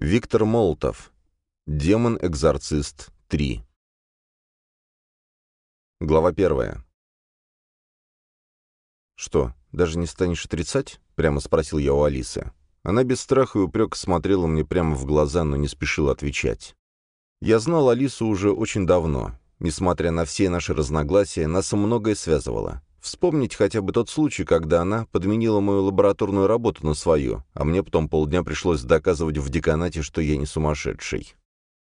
Виктор Молотов. Демон-экзорцист 3. Глава первая. «Что, даже не станешь отрицать?» — прямо спросил я у Алисы. Она без страха и упрека смотрела мне прямо в глаза, но не спешила отвечать. Я знал Алису уже очень давно. Несмотря на все наши разногласия, нас многое связывало. Вспомнить хотя бы тот случай, когда она подменила мою лабораторную работу на свою, а мне потом полдня пришлось доказывать в деканате, что я не сумасшедший.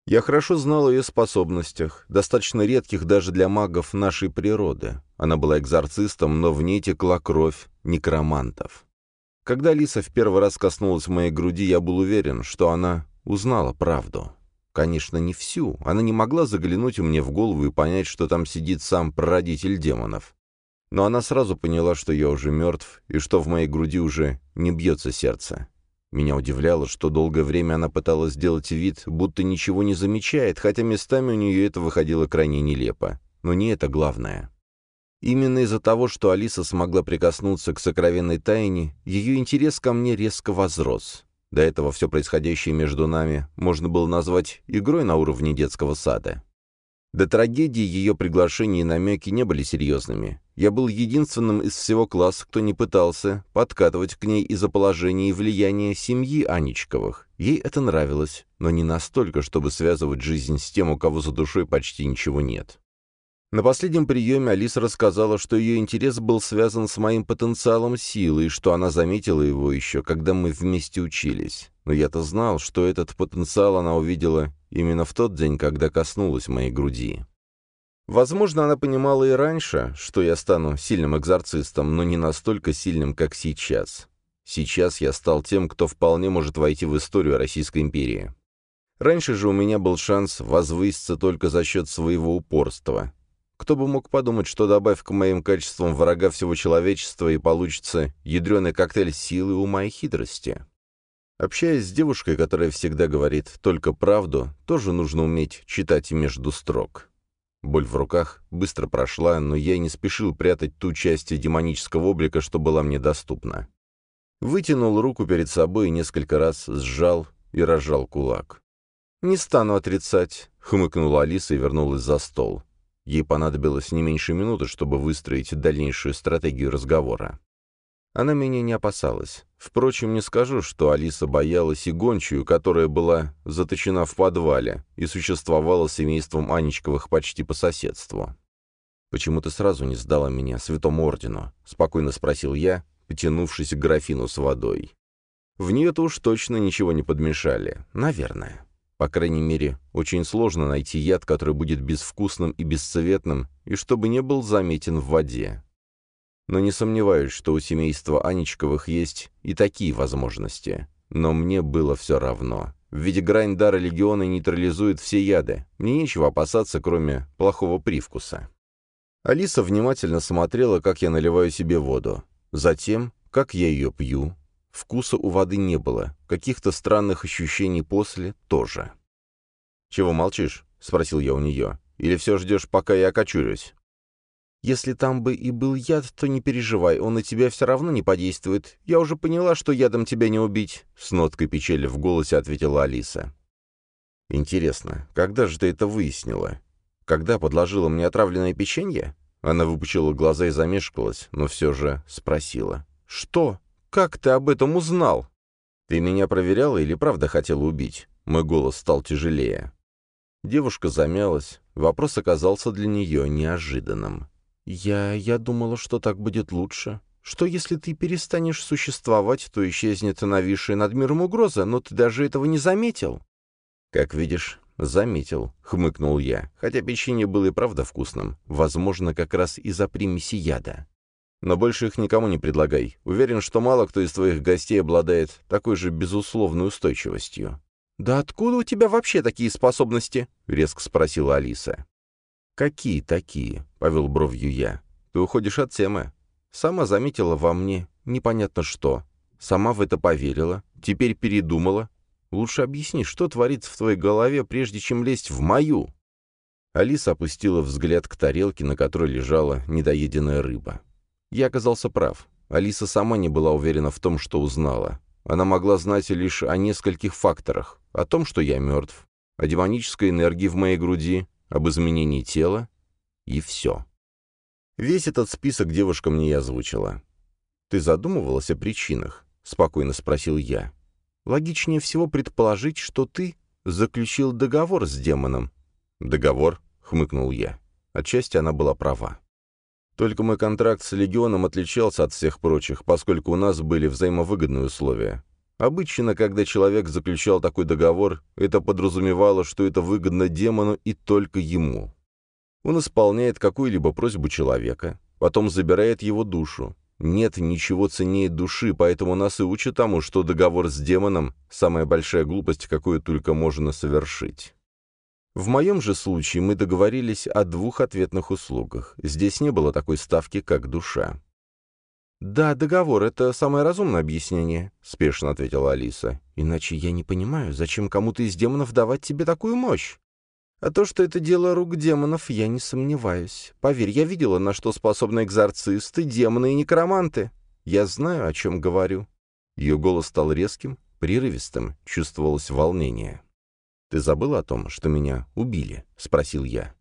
Я хорошо знал о ее способностях, достаточно редких даже для магов нашей природы. Она была экзорцистом, но в ней текла кровь некромантов. Когда Лиса в первый раз коснулась моей груди, я был уверен, что она узнала правду. Конечно, не всю. Она не могла заглянуть мне в голову и понять, что там сидит сам прародитель демонов. Но она сразу поняла, что я уже мертв, и что в моей груди уже не бьется сердце. Меня удивляло, что долгое время она пыталась сделать вид, будто ничего не замечает, хотя местами у нее это выходило крайне нелепо. Но не это главное. Именно из-за того, что Алиса смогла прикоснуться к сокровенной тайне, ее интерес ко мне резко возрос. До этого все происходящее между нами можно было назвать игрой на уровне детского сада. До трагедии ее приглашения и намеки не были серьезными. Я был единственным из всего класса, кто не пытался подкатывать к ней из-за положения и влияния семьи Анечковых. Ей это нравилось, но не настолько, чтобы связывать жизнь с тем, у кого за душой почти ничего нет. На последнем приеме Алиса рассказала, что ее интерес был связан с моим потенциалом силы, и что она заметила его еще, когда мы вместе учились. Но я-то знал, что этот потенциал она увидела именно в тот день, когда коснулась моей груди. Возможно, она понимала и раньше, что я стану сильным экзорцистом, но не настолько сильным, как сейчас. Сейчас я стал тем, кто вполне может войти в историю Российской империи. Раньше же у меня был шанс возвыситься только за счет своего упорства, кто бы мог подумать, что добавь к моим качествам врага всего человечества и получится ядреный коктейль силы, ума и хитрости. Общаясь с девушкой, которая всегда говорит только правду, тоже нужно уметь читать между строк. Боль в руках быстро прошла, но я не спешил прятать ту часть демонического облика, что была мне доступна. Вытянул руку перед собой и несколько раз сжал и разжал кулак. «Не стану отрицать», — хмыкнула Алиса и вернулась за стол. Ей понадобилось не меньше минуты, чтобы выстроить дальнейшую стратегию разговора. Она меня не опасалась. Впрочем, не скажу, что Алиса боялась и гончую, которая была заточена в подвале и существовала семейством Анечковых почти по соседству. «Почему ты сразу не сдала меня святому ордену?» — спокойно спросил я, потянувшись к графину с водой. В нее-то уж точно ничего не подмешали. Наверное. По крайней мере, очень сложно найти яд, который будет безвкусным и бесцветным, и чтобы не был заметен в воде. Но не сомневаюсь, что у семейства Анечковых есть и такие возможности. Но мне было все равно. Ведь грань дара легиона нейтрализует все яды. Мне нечего опасаться, кроме плохого привкуса. Алиса внимательно смотрела, как я наливаю себе воду. Затем, как я ее пью, Вкуса у воды не было, каких-то странных ощущений после тоже. «Чего молчишь?» — спросил я у нее. «Или все ждешь, пока я окочурюсь?» «Если там бы и был яд, то не переживай, он на тебя все равно не подействует. Я уже поняла, что ядом тебя не убить», — с ноткой печали в голосе ответила Алиса. «Интересно, когда же ты это выяснила? Когда подложила мне отравленное печенье?» Она выпучила глаза и замешкалась, но все же спросила. «Что?» «Как ты об этом узнал?» «Ты меня проверяла или правда хотела убить?» Мой голос стал тяжелее. Девушка замялась. Вопрос оказался для нее неожиданным. «Я... я думала, что так будет лучше. Что, если ты перестанешь существовать, то исчезнет нависшая над миром угроза, но ты даже этого не заметил?» «Как видишь, заметил», — хмыкнул я, хотя печенье было и правда вкусным, возможно, как раз из-за примеси яда. Но больше их никому не предлагай. Уверен, что мало кто из твоих гостей обладает такой же безусловной устойчивостью». «Да откуда у тебя вообще такие способности?» — резко спросила Алиса. «Какие такие?» — повел бровью я. «Ты уходишь от темы. Сама заметила во мне непонятно что. Сама в это поверила. Теперь передумала. Лучше объясни, что творится в твоей голове, прежде чем лезть в мою». Алиса опустила взгляд к тарелке, на которой лежала недоеденная рыба. Я оказался прав. Алиса сама не была уверена в том, что узнала. Она могла знать лишь о нескольких факторах. о том, что я мертв, о демонической энергии в моей груди, об изменении тела, и все. Весь этот список девушка мне и озвучила. «Ты задумывалась о причинах?» — спокойно спросил я. «Логичнее всего предположить, что ты заключил договор с демоном». «Договор?» — хмыкнул я. Отчасти она была права. Только мой контракт с Легионом отличался от всех прочих, поскольку у нас были взаимовыгодные условия. Обычно, когда человек заключал такой договор, это подразумевало, что это выгодно демону и только ему. Он исполняет какую-либо просьбу человека, потом забирает его душу. Нет ничего ценнее души, поэтому нас и учат тому, что договор с демоном – самая большая глупость, какую только можно совершить. В моем же случае мы договорились о двух ответных услугах. Здесь не было такой ставки, как душа. «Да, договор — это самое разумное объяснение», — спешно ответила Алиса. «Иначе я не понимаю, зачем кому-то из демонов давать тебе такую мощь?» А то, что это дело рук демонов, я не сомневаюсь. Поверь, я видела, на что способны экзорцисты, демоны и некроманты. Я знаю, о чем говорю». Ее голос стал резким, прерывистым, чувствовалось волнение. «Ты забыла о том, что меня убили?» — спросил я.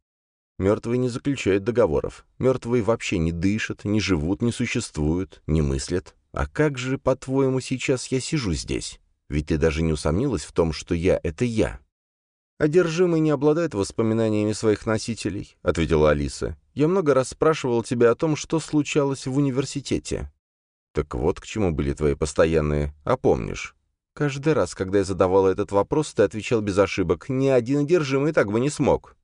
«Мертвые не заключают договоров. Мертвые вообще не дышат, не живут, не существуют, не мыслят. А как же, по-твоему, сейчас я сижу здесь? Ведь ты даже не усомнилась в том, что я — это я». «Одержимый не обладает воспоминаниями своих носителей», — ответила Алиса. «Я много раз спрашивал тебя о том, что случалось в университете». «Так вот к чему были твои постоянные, а помнишь?» «Каждый раз, когда я задавала этот вопрос, ты отвечал без ошибок. Ни один одержимый так бы не смог».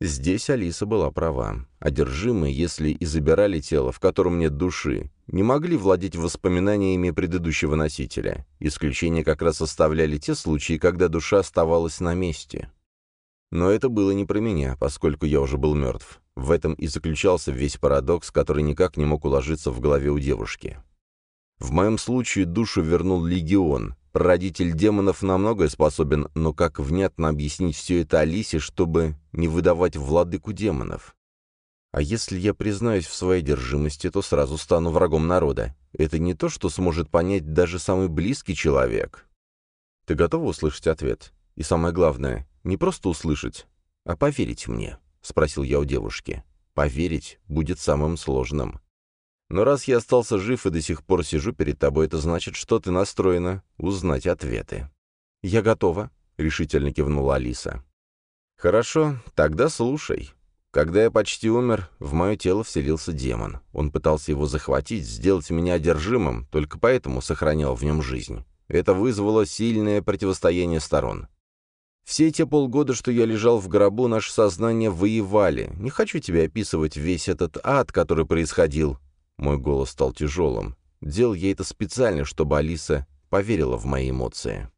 Здесь Алиса была права. Одержимые, если и забирали тело, в котором нет души, не могли владеть воспоминаниями предыдущего носителя. Исключение как раз составляли те случаи, когда душа оставалась на месте. Но это было не про меня, поскольку я уже был мертв. В этом и заключался весь парадокс, который никак не мог уложиться в голове у девушки. В моем случае душу вернул Легион, Родитель демонов на многое способен, но как внятно объяснить все это Алисе, чтобы не выдавать владыку демонов? А если я признаюсь в своей держимости, то сразу стану врагом народа. Это не то, что сможет понять даже самый близкий человек. Ты готова услышать ответ? И самое главное, не просто услышать, а поверить мне, — спросил я у девушки. Поверить будет самым сложным. Но раз я остался жив и до сих пор сижу перед тобой, это значит, что ты настроена узнать ответы». «Я готова», — решительно кивнула Алиса. «Хорошо, тогда слушай. Когда я почти умер, в мое тело вселился демон. Он пытался его захватить, сделать меня одержимым, только поэтому сохранял в нем жизнь. Это вызвало сильное противостояние сторон. Все те полгода, что я лежал в гробу, наше сознание воевали. Не хочу тебе описывать весь этот ад, который происходил. Мой голос стал тяжелым. Делал я это специально, чтобы Алиса поверила в мои эмоции.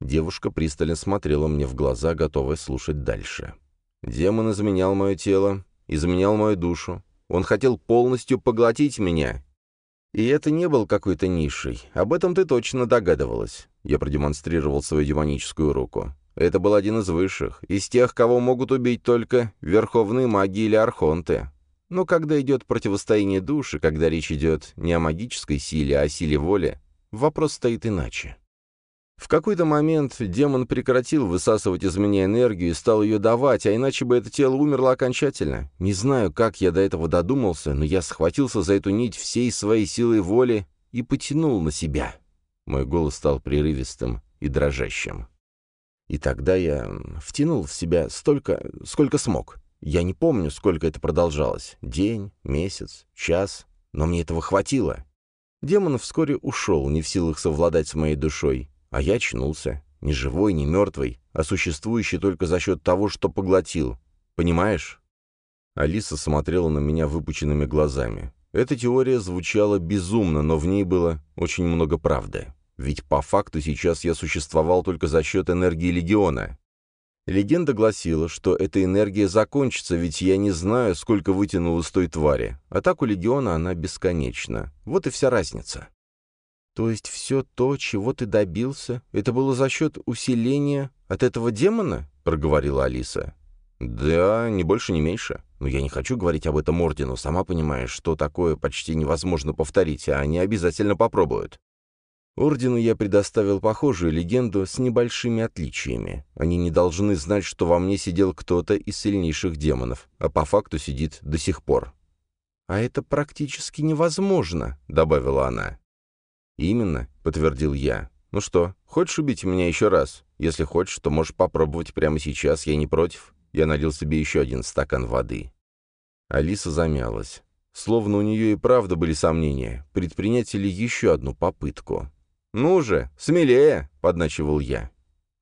Девушка пристально смотрела мне в глаза, готовая слушать дальше. Демон изменял мое тело, изменял мою душу. Он хотел полностью поглотить меня. И это не был какой-то низший. Об этом ты точно догадывалась. Я продемонстрировал свою демоническую руку. Это был один из высших, из тех, кого могут убить только верховные маги или архонты. Но когда идет противостояние души, когда речь идет не о магической силе, а о силе воли, вопрос стоит иначе. В какой-то момент демон прекратил высасывать из меня энергию и стал ее давать, а иначе бы это тело умерло окончательно. Не знаю, как я до этого додумался, но я схватился за эту нить всей своей силой воли и потянул на себя. Мой голос стал прерывистым и дрожащим. И тогда я втянул в себя столько, сколько смог. Я не помню, сколько это продолжалось. День, месяц, час. Но мне этого хватило. Демон вскоре ушел, не в силах совладать с моей душой. А я очнулся. Не живой, не мертвый, а существующий только за счет того, что поглотил. Понимаешь? Алиса смотрела на меня выпученными глазами. Эта теория звучала безумно, но в ней было очень много правды. Ведь по факту сейчас я существовал только за счет энергии Легиона. Легенда гласила, что эта энергия закончится, ведь я не знаю, сколько вытянул из той твари. А так у Легиона она бесконечна. Вот и вся разница. То есть все то, чего ты добился, это было за счет усиления от этого демона? Проговорила Алиса. Да, не больше, не меньше. Но я не хочу говорить об этом Ордену. Сама понимаешь, что такое почти невозможно повторить, а они обязательно попробуют. Ордену я предоставил похожую легенду с небольшими отличиями. Они не должны знать, что во мне сидел кто-то из сильнейших демонов, а по факту сидит до сих пор. «А это практически невозможно», — добавила она. «Именно», — подтвердил я. «Ну что, хочешь убить меня еще раз? Если хочешь, то можешь попробовать прямо сейчас, я не против». Я налил себе еще один стакан воды. Алиса замялась. Словно у нее и правда были сомнения, предпринять ли еще одну попытку. «Ну же, смелее!» — подначивал я.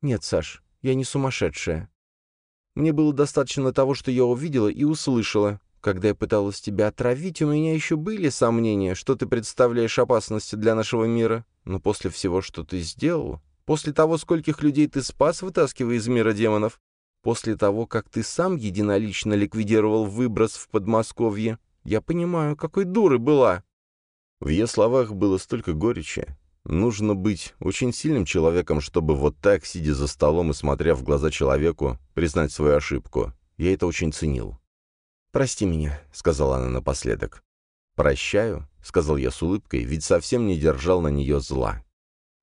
«Нет, Саш, я не сумасшедшая. Мне было достаточно того, что я увидела и услышала. Когда я пыталась тебя отравить, у меня еще были сомнения, что ты представляешь опасности для нашего мира. Но после всего, что ты сделал, после того, скольких людей ты спас, вытаскивая из мира демонов, после того, как ты сам единолично ликвидировал выброс в Подмосковье, я понимаю, какой дурой была». В ее словах было столько горечи, Нужно быть очень сильным человеком, чтобы вот так, сидя за столом и смотря в глаза человеку, признать свою ошибку. Я это очень ценил. «Прости меня», — сказала она напоследок. «Прощаю», — сказал я с улыбкой, ведь совсем не держал на нее зла.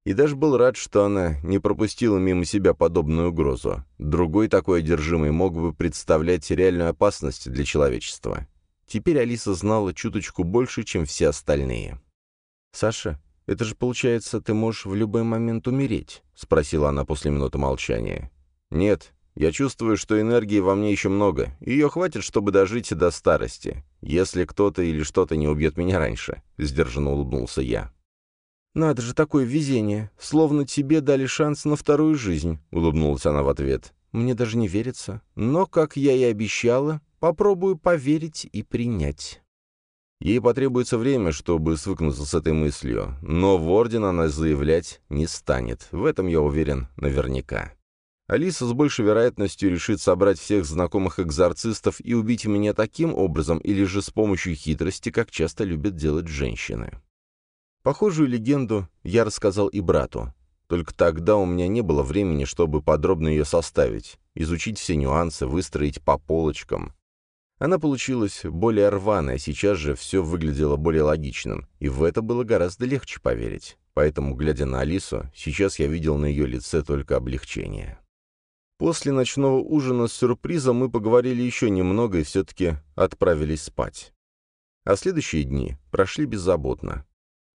И даже был рад, что она не пропустила мимо себя подобную угрозу. Другой такой одержимый мог бы представлять реальную опасность для человечества. Теперь Алиса знала чуточку больше, чем все остальные. «Саша, «Это же, получается, ты можешь в любой момент умереть?» — спросила она после минуты молчания. «Нет, я чувствую, что энергии во мне еще много. Ее хватит, чтобы дожить до старости. Если кто-то или что-то не убьет меня раньше», — сдержанно улыбнулся я. «Надо же, такое везение. Словно тебе дали шанс на вторую жизнь», — улыбнулась она в ответ. «Мне даже не верится. Но, как я и обещала, попробую поверить и принять». Ей потребуется время, чтобы свыкнуться с этой мыслью, но в Орден она заявлять не станет, в этом я уверен наверняка. Алиса с большей вероятностью решит собрать всех знакомых экзорцистов и убить меня таким образом или же с помощью хитрости, как часто любят делать женщины. Похожую легенду я рассказал и брату. Только тогда у меня не было времени, чтобы подробно ее составить, изучить все нюансы, выстроить по полочкам. Она получилась более рваной, сейчас же все выглядело более логичным, и в это было гораздо легче поверить. Поэтому, глядя на Алису, сейчас я видел на ее лице только облегчение. После ночного ужина с сюрпризом мы поговорили еще немного и все-таки отправились спать. А следующие дни прошли беззаботно.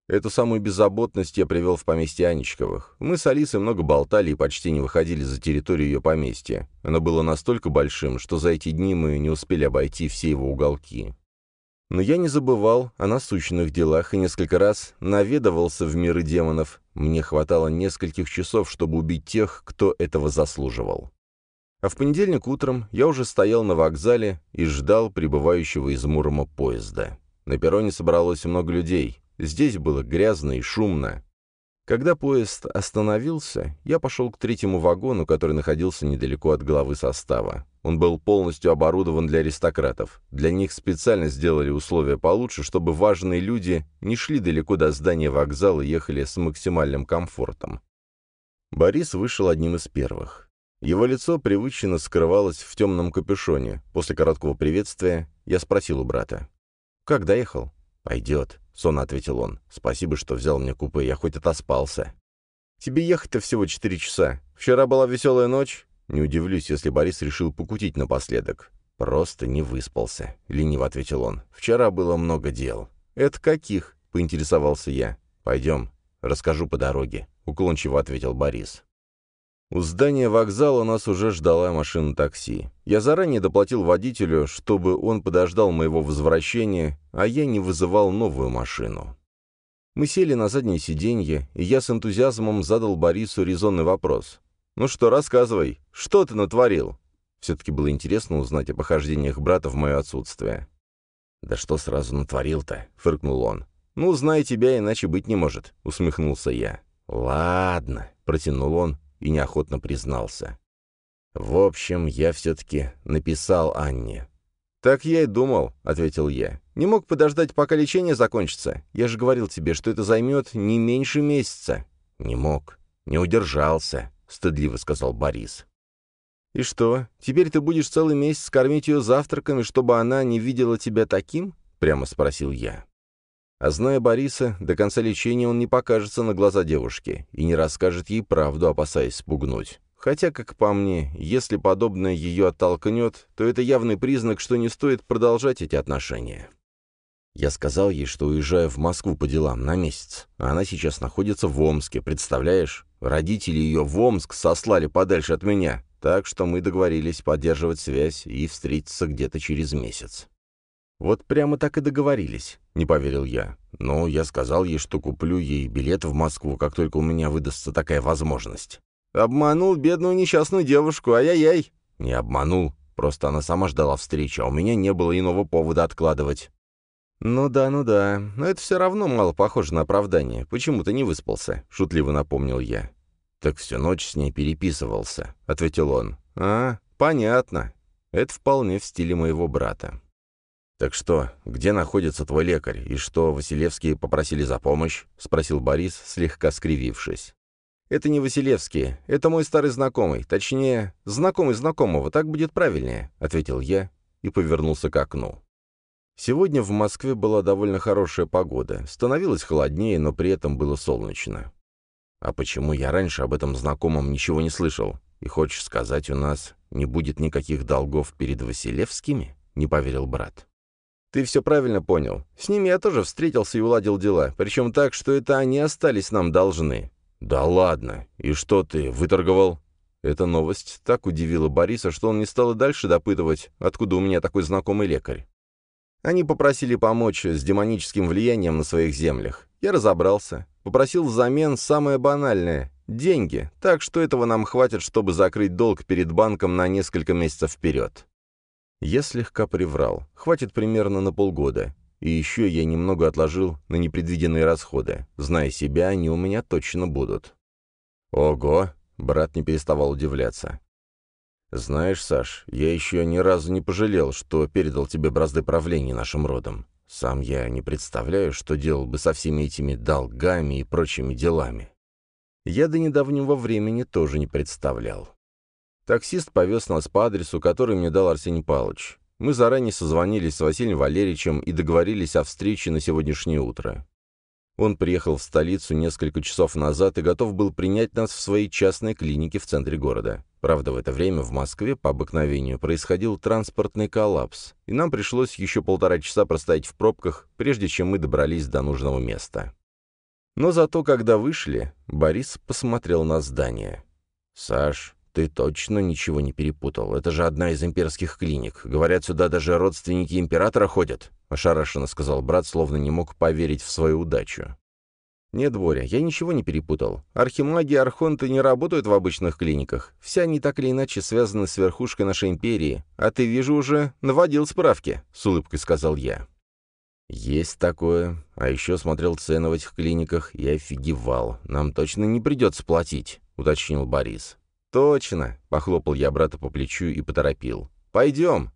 Эту самую беззаботность я привел в поместье Анечковых. Мы с Алисой много болтали и почти не выходили за территорию ее поместья. Оно было настолько большим, что за эти дни мы не успели обойти все его уголки. Но я не забывал о насущных делах и несколько раз наведывался в миры демонов. Мне хватало нескольких часов, чтобы убить тех, кто этого заслуживал. А в понедельник утром я уже стоял на вокзале и ждал прибывающего из Мурома поезда. На перроне собралось много людей. Здесь было грязно и шумно. Когда поезд остановился, я пошел к третьему вагону, который находился недалеко от главы состава. Он был полностью оборудован для аристократов. Для них специально сделали условия получше, чтобы важные люди не шли далеко до здания вокзала и ехали с максимальным комфортом. Борис вышел одним из первых. Его лицо привычно скрывалось в темном капюшоне. После короткого приветствия я спросил у брата. «Как доехал?» «Пойдет», — сонно ответил он. «Спасибо, что взял мне купе, я хоть отоспался». «Тебе ехать-то всего четыре часа. Вчера была веселая ночь?» Не удивлюсь, если Борис решил покутить напоследок. «Просто не выспался», — лениво ответил он. «Вчера было много дел». «Это каких?» — поинтересовался я. «Пойдем, расскажу по дороге», — уклончиво ответил Борис. У здания вокзала нас уже ждала машина такси. Я заранее доплатил водителю, чтобы он подождал моего возвращения, а я не вызывал новую машину. Мы сели на заднее сиденье, и я с энтузиазмом задал Борису резонный вопрос. «Ну что, рассказывай, что ты натворил?» Все-таки было интересно узнать о похождениях брата в мое отсутствие. «Да что сразу натворил-то?» — фыркнул он. «Ну, зная тебя, иначе быть не может», — усмехнулся я. «Ладно», — протянул он, и неохотно признался. «В общем, я все-таки написал Анне». «Так я и думал», — ответил я. «Не мог подождать, пока лечение закончится. Я же говорил тебе, что это займет не меньше месяца». «Не мог. Не удержался», — стыдливо сказал Борис. «И что, теперь ты будешь целый месяц кормить ее завтраками, чтобы она не видела тебя таким?» — прямо спросил я. А зная Бориса, до конца лечения он не покажется на глаза девушки и не расскажет ей правду, опасаясь спугнуть. Хотя, как по мне, если подобное ее оттолкнет, то это явный признак, что не стоит продолжать эти отношения. Я сказал ей, что уезжаю в Москву по делам на месяц, а она сейчас находится в Омске, представляешь? Родители ее в Омск сослали подальше от меня, так что мы договорились поддерживать связь и встретиться где-то через месяц. «Вот прямо так и договорились», — не поверил я. Но я сказал ей, что куплю ей билет в Москву, как только у меня выдастся такая возможность. «Обманул бедную несчастную девушку, ай-яй-яй!» «Не обманул, просто она сама ждала встречи, а у меня не было иного повода откладывать». «Ну да, ну да, но это все равно мало похоже на оправдание. Почему ты не выспался?» — шутливо напомнил я. «Так всю ночь с ней переписывался», — ответил он. «А, понятно. Это вполне в стиле моего брата». «Так что, где находится твой лекарь, и что Василевские попросили за помощь?» — спросил Борис, слегка скривившись. «Это не Василевские, это мой старый знакомый, точнее, знакомый знакомого, так будет правильнее», — ответил я и повернулся к окну. Сегодня в Москве была довольно хорошая погода. Становилось холоднее, но при этом было солнечно. А почему я раньше об этом знакомом ничего не слышал? И хочешь сказать, у нас не будет никаких долгов перед Василевскими? Не поверил брат. Ты все правильно понял. С ними я тоже встретился и уладил дела, причем так, что это они остались нам должны. Да ладно. И что ты, выторговал? Эта новость так удивила Бориса, что он не стал и дальше допытывать, откуда у меня такой знакомый лекарь. Они попросили помочь с демоническим влиянием на своих землях. Я разобрался. Попросил взамен самое банальное — деньги, так что этого нам хватит, чтобы закрыть долг перед банком на несколько месяцев вперед. Я слегка приврал. Хватит примерно на полгода. И еще я немного отложил на непредвиденные расходы. Зная себя, они у меня точно будут. Ого! Брат не переставал удивляться. «Знаешь, Саш, я еще ни разу не пожалел, что передал тебе бразды правления нашим родом. Сам я не представляю, что делал бы со всеми этими долгами и прочими делами. Я до недавнего времени тоже не представлял. Таксист повез нас по адресу, который мне дал Арсений Павлович. Мы заранее созвонились с Василием Валерьевичем и договорились о встрече на сегодняшнее утро. Он приехал в столицу несколько часов назад и готов был принять нас в своей частной клинике в центре города. Правда, в это время в Москве по обыкновению происходил транспортный коллапс, и нам пришлось еще полтора часа простоять в пробках, прежде чем мы добрались до нужного места. Но зато, когда вышли, Борис посмотрел на здание. «Саш, ты точно ничего не перепутал? Это же одна из имперских клиник. Говорят, сюда даже родственники императора ходят», — ошарашенно сказал брат, словно не мог поверить в свою удачу. «Нет, Боря, я ничего не перепутал. Архимаги и архонты не работают в обычных клиниках. Все они так или иначе связаны с верхушкой нашей империи. А ты, вижу, уже наводил справки», — с улыбкой сказал я. «Есть такое. А еще смотрел цены в этих клиниках и офигевал. Нам точно не придется платить», — уточнил Борис. «Точно!» — похлопал я брата по плечу и поторопил. «Пойдем!»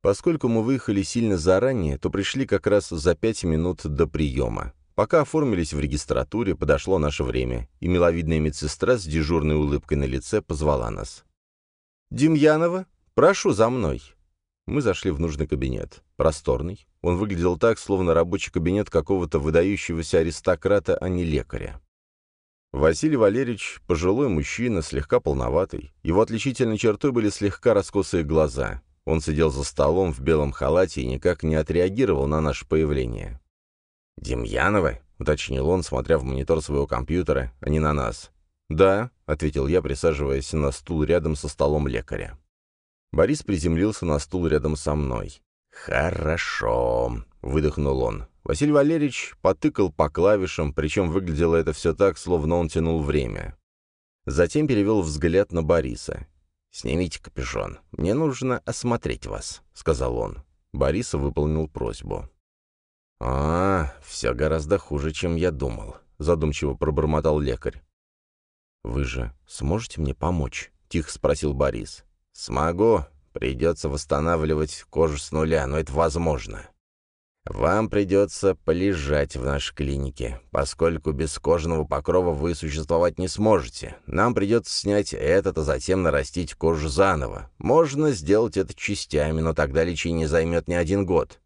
Поскольку мы выехали сильно заранее, то пришли как раз за пять минут до приема. Пока оформились в регистратуре, подошло наше время, и миловидная медсестра с дежурной улыбкой на лице позвала нас. «Демьянова, прошу за мной!» Мы зашли в нужный кабинет. Просторный. Он выглядел так, словно рабочий кабинет какого-то выдающегося аристократа, а не лекаря. Василий Валерьевич – пожилой мужчина, слегка полноватый. Его отличительной чертой были слегка раскосые глаза. Он сидел за столом в белом халате и никак не отреагировал на наше появление. «Демьянова?» — уточнил он, смотря в монитор своего компьютера, а не на нас. «Да», — ответил я, присаживаясь на стул рядом со столом лекаря. Борис приземлился на стул рядом со мной. «Хорошо», — выдохнул он. Василий Валерьевич потыкал по клавишам, причем выглядело это все так, словно он тянул время. Затем перевел взгляд на Бориса. «Снимите капюшон. Мне нужно осмотреть вас», — сказал он. Борис выполнил просьбу. «А, все гораздо хуже, чем я думал», — задумчиво пробормотал лекарь. «Вы же сможете мне помочь?» — тихо спросил Борис. «Смогу. Придется восстанавливать кожу с нуля, но это возможно. Вам придется полежать в нашей клинике, поскольку без кожного покрова вы существовать не сможете. Нам придется снять этот, а затем нарастить кожу заново. Можно сделать это частями, но тогда лечение займет не один год.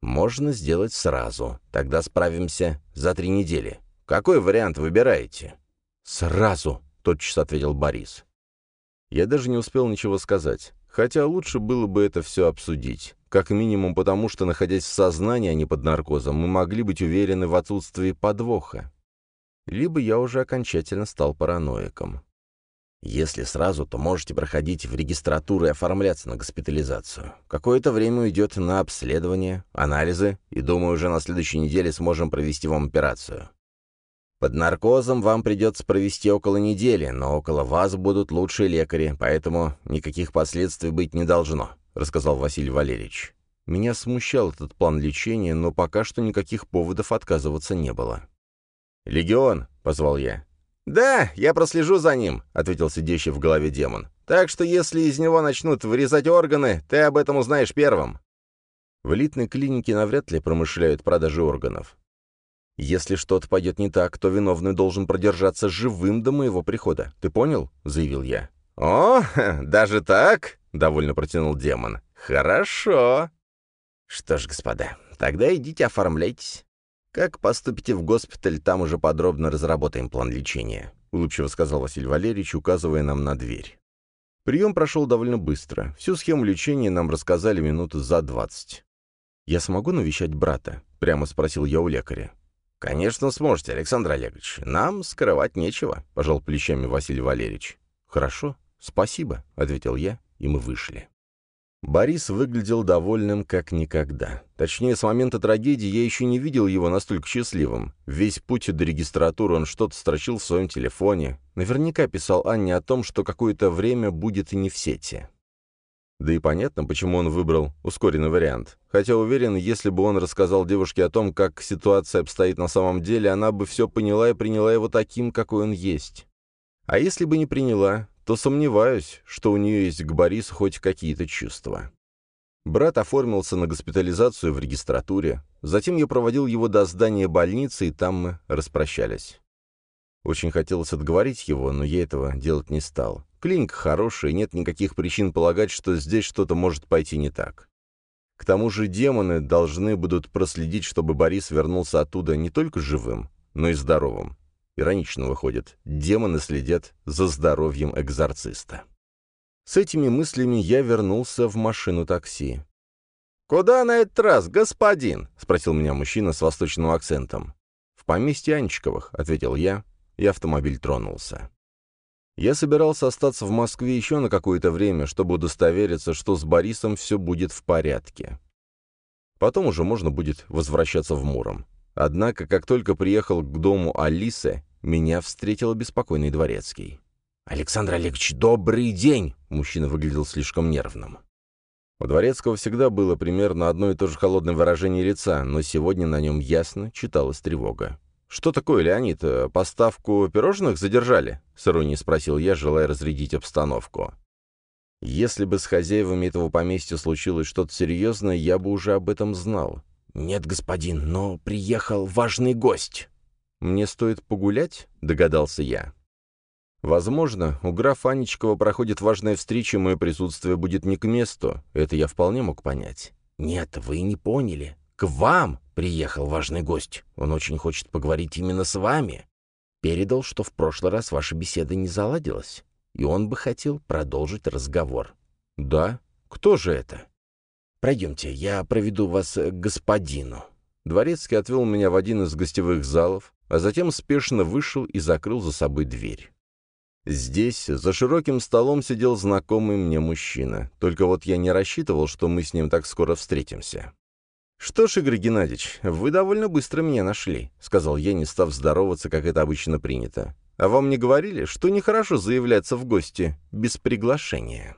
Можно сделать сразу. Тогда справимся за три недели. Какой вариант выбираете? Сразу, тотчас ответил Борис. Я даже не успел ничего сказать. Хотя лучше было бы это все обсудить. Как минимум потому, что, находясь в сознании, а не под наркозом, мы могли быть уверены в отсутствии подвоха. Либо я уже окончательно стал параноиком. Если сразу, то можете проходить в регистратуру и оформляться на госпитализацию. Какое-то время уйдет на обследование, анализы, и, думаю, уже на следующей неделе сможем провести вам операцию. Под наркозом вам придется провести около недели, но около вас будут лучшие лекари, поэтому никаких последствий быть не должно. — рассказал Василий Валерьевич. Меня смущал этот план лечения, но пока что никаких поводов отказываться не было. «Легион!» — позвал я. «Да, я прослежу за ним», — ответил сидящий в голове демон. «Так что если из него начнут вырезать органы, ты об этом узнаешь первым». В элитной клинике навряд ли промышляют продажи органов. «Если что-то пойдет не так, то виновный должен продержаться живым до моего прихода. Ты понял?» — заявил я. «О, даже так?» — довольно протянул демон. «Хорошо». «Что ж, господа, тогда идите оформляйтесь. Как поступите в госпиталь, там уже подробно разработаем план лечения», — улыбчиво сказал Василий Валерьевич, указывая нам на дверь. Прием прошел довольно быстро. Всю схему лечения нам рассказали минуты за двадцать. «Я смогу навещать брата?» — прямо спросил я у лекаря. «Конечно сможете, Александр Олегович. Нам скрывать нечего», — пожал плечами Василий Валерьевич. «Хорошо, спасибо», — ответил я и мы вышли. Борис выглядел довольным как никогда. Точнее, с момента трагедии я еще не видел его настолько счастливым. Весь путь до регистратуры он что-то строчил в своем телефоне. Наверняка писал Анне о том, что какое-то время будет и не в сети. Да и понятно, почему он выбрал ускоренный вариант. Хотя уверен, если бы он рассказал девушке о том, как ситуация обстоит на самом деле, она бы все поняла и приняла его таким, какой он есть. А если бы не приняла, то сомневаюсь, что у нее есть к Борису хоть какие-то чувства. Брат оформился на госпитализацию в регистратуре, затем я проводил его до здания больницы, и там мы распрощались. Очень хотелось отговорить его, но я этого делать не стал. Клиника хорошая, нет никаких причин полагать, что здесь что-то может пойти не так. К тому же демоны должны будут проследить, чтобы Борис вернулся оттуда не только живым, но и здоровым. Иронично выходит, демоны следят за здоровьем экзорциста. С этими мыслями я вернулся в машину такси. «Куда на этот раз, господин?» — спросил меня мужчина с восточным акцентом. «В поместье Анчиковых», — ответил я, и автомобиль тронулся. Я собирался остаться в Москве еще на какое-то время, чтобы удостовериться, что с Борисом все будет в порядке. Потом уже можно будет возвращаться в Муром. Однако, как только приехал к дому Алисы, меня встретил беспокойный дворецкий. «Александр Олегович, добрый день!» Мужчина выглядел слишком нервным. У Дворецкого всегда было примерно одно и то же холодное выражение лица, но сегодня на нем ясно читалась тревога. «Что такое, Леонид? Поставку пирожных задержали?» — с спросил я, желая разрядить обстановку. «Если бы с хозяевами этого поместья случилось что-то серьезное, я бы уже об этом знал. «Нет, господин, но приехал важный гость». «Мне стоит погулять?» — догадался я. Возможно, у графа Анечкова проходит важная встреча, и мое присутствие будет не к месту. Это я вполне мог понять. «Нет, вы не поняли. К вам приехал важный гость. Он очень хочет поговорить именно с вами. Передал, что в прошлый раз ваша беседа не заладилась, и он бы хотел продолжить разговор». «Да? Кто же это?» «Пройдемте, я проведу вас к господину». Дворецкий отвел меня в один из гостевых залов, а затем спешно вышел и закрыл за собой дверь. Здесь, за широким столом, сидел знакомый мне мужчина. Только вот я не рассчитывал, что мы с ним так скоро встретимся. «Что ж, Игорь Геннадьевич, вы довольно быстро меня нашли», — сказал я, не став здороваться, как это обычно принято. «А вам не говорили, что нехорошо заявляться в гости без приглашения?»